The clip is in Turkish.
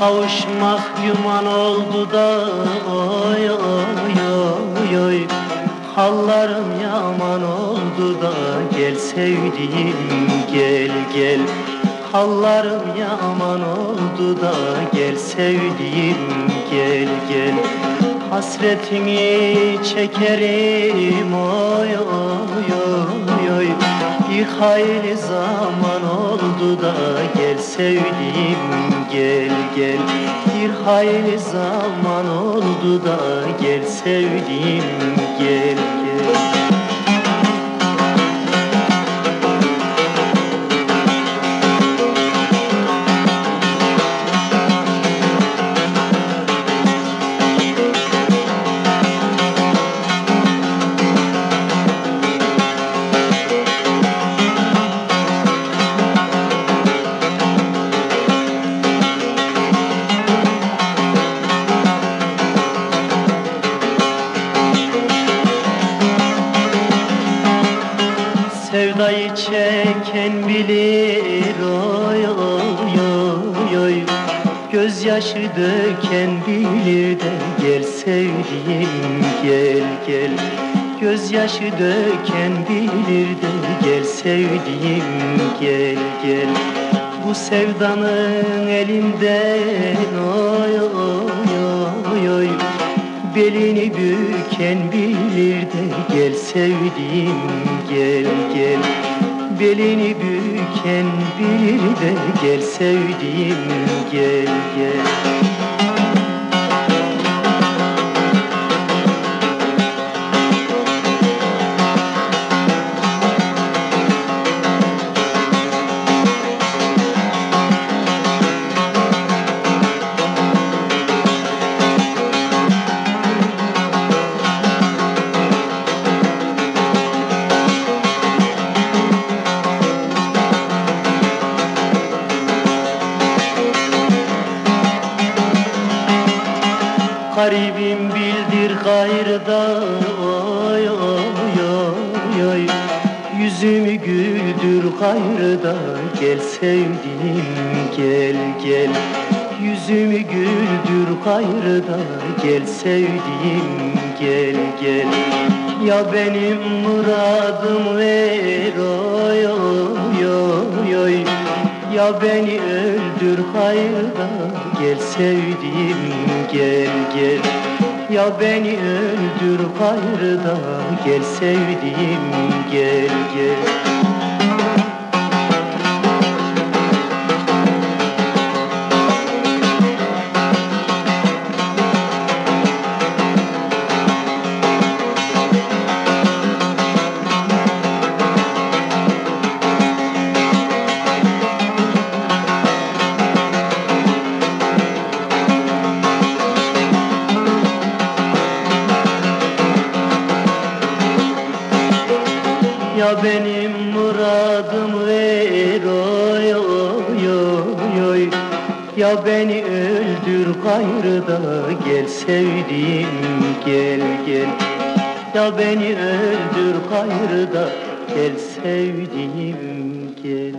kavuşmak yuman oldu da oy oy oy oy. Hallarım yaman oldu da gel sevdiğim gel gel. Hallarım yaman oldu da gel sevdiğim gel gel. Hasretini çekerim. Oy oy oy oy. Bir hayli zaman oldu da gel sevdiğim gel gel. Bir hayli zaman oldu da gel sevdiğim gel bilir oy oy oy oy. Gözyaşı döken bilir de gel sevdiğim gel gel. Gözyaşı döken bilir de gel sevdiğim gel gel. Bu sevdanın elinden oy oy oy oy. Belini büken bilir de gel sevdiğim gel Belini büken bilir de gel sevdiğim gel gel Garibim bildir gayrıda. Oy oy oy oy. Yüzümü güldür gayrıda. Gel sevdiğim gel gel. Yüzümü güldür gayrıda. Gel sevdiğim gel gel. Ya benim muradım ver. Oy oy oy ya beni öldür hayırda gel sevdiğim gel gel. Ya beni öldür hayırda gel sevdiğim gel gel benim muradım ver oy oy oy oy. Ya beni öldür gayrıda gel sevdiğim gel gel. Ya beni öldür gayrıda gel sevdiğim gel